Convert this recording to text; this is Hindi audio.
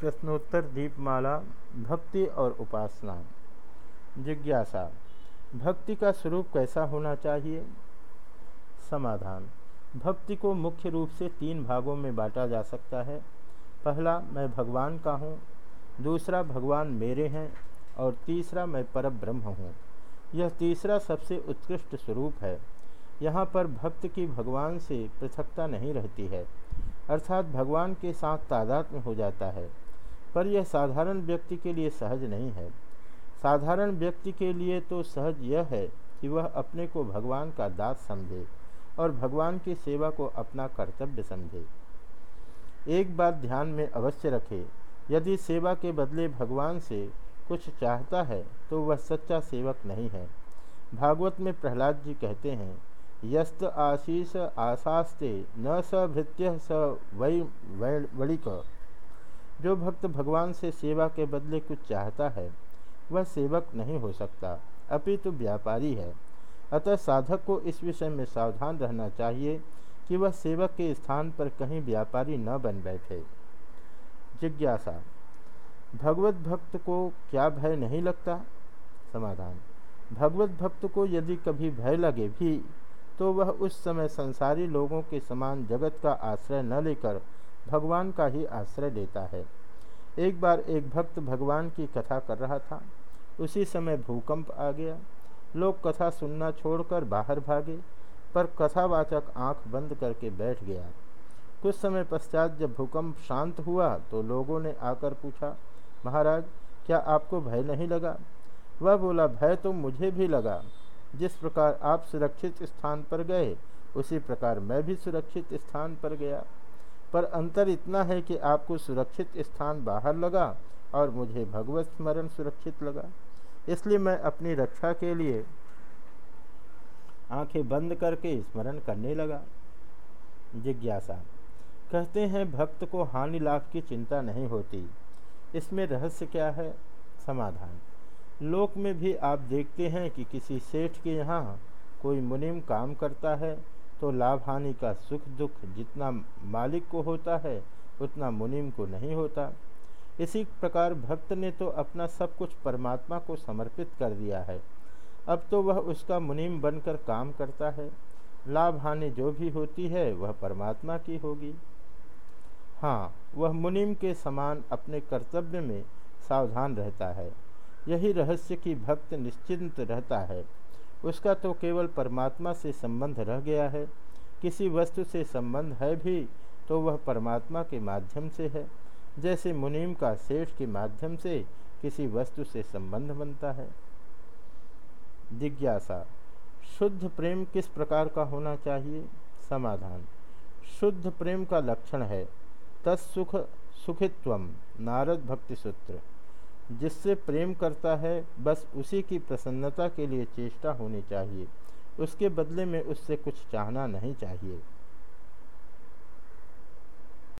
प्रश्नोत्तर, दीपमाला, भक्ति और उपासना। जिज्ञासा, भक्ति का स्वरूप कैसा होना चाहिए? समाधान, भक्ति को मुख्य रूप से तीन भागों में बांटा जा सकता है। पहला, मैं भगवान का हूँ। दूसरा, भगवान मेरे हैं। और तीसरा, मैं पर ब्रह्म हूँ। यह तीसरा सबसे उत्कृष्ट स्वरूप है। यहाँ पर भक्त की भगवान से पृथकता नहीं रहती है। अर्थात भगवान के साथ तादात्म्य हो जाता है। पर यह साधारण व्यक्ति के लिए सहज नहीं है। साधारण व्यक्ति के लिए तो सहज यह है कि वह अपने को भगवान का दास समझे और भगवान की सेवा को अपना कर्तव्य समझे। एक बात ध्यान में अवश्य रखे, यदि सेवा के बदले भगवान से कुछ चाहता है तो वह सच्चा सेवक नहीं है। भागवत में प्रहलाद जी कहते हैं, यस्त आशीष आशास्ते न स भृत्य स वै वणिक। जो भक्त भगवान से सेवा के बदले कुछ चाहता है, वह सेवक नहीं हो सकता। अपितु व्यापारी है। अतः साधक को इस विषय में सावधान रहना चाहिए कि वह सेवक के स्थान पर कहीं व्यापारी न बन बैठे। जिज्ञासा। भगवत भक्त को क्या भय नहीं लगता? समाधान। भगवत भक्त को यदि कभी भय लगे भी तो वह उस समय संसारी लोगों के समान जगत का आश्रय न लेकर भगवान का ही आश्रय लेता है। एक बार एक भक्त भगवान की कथा कर रहा था। उसी समय भूकंप आ गया। लोग कथा सुनना छोड़कर बाहर भागे, पर कथावाचक आँख बंद करके बैठ गया। कुछ समय पश्चात जब भूकंप शांत हुआ तो लोगों ने आकर पूछा, महाराज, क्या आपको भय नहीं लगा? वह बोला, भय तो मुझे भी लगा। जिस प्रकार आप सुरक्षित स्थान पर गए, उसी प्रकार मैं भी सुरक्षित स्थान पर गया। पर अंतर इतना है कि आपको सुरक्षित स्थान बाहर लगा और मुझे भगवत स्मरण सुरक्षित लगा। इसलिए मैं अपनी रक्षा के लिए आँखें बंद करके स्मरण करने लगा। जिज्ञासा, कहते हैं, भक्त को हानि लाभ की चिंता नहीं होती। इसमें रहस्य क्या है? समाधान, लोक में भी आप देखते हैं कि किसी सेठ के यहाँ कोई मुनिम काम करता है तो लाभ हानि का सुख दुख जितना मालिक को होता है, उतना मुनिम को नहीं होता। इसी प्रकार भक्त ने तो अपना सब कुछ परमात्मा को समर्पित कर दिया है। अब तो वह उसका मुनिम बनकर काम करता है। लाभ हानि जो भी होती है, वह परमात्मा की होगी। हाँ वह मुनिम के समान अपने कर्तव्य में सावधान रहता है। यही रहस्य कि भक्त निश्चिंत रहता है। उसका तो केवल परमात्मा से संबंध रह गया है। किसी वस्तु से संबंध है भी तो वह परमात्मा के माध्यम से है। जैसे मुनीम का सेठ के माध्यम से किसी वस्तु से संबंध बनता है। जिज्ञासा, शुद्ध प्रेम किस प्रकार का होना चाहिए? समाधान, शुद्ध प्रेम का लक्षण है, तत्सुख सुखित्व, नारद भक्ति सूत्र जिससे प्रेम करता है, बस उसी की प्रसन्नता के लिए चेष्टा होनी चाहिए। उसके बदले में उससे कुछ चाहना नहीं चाहिए।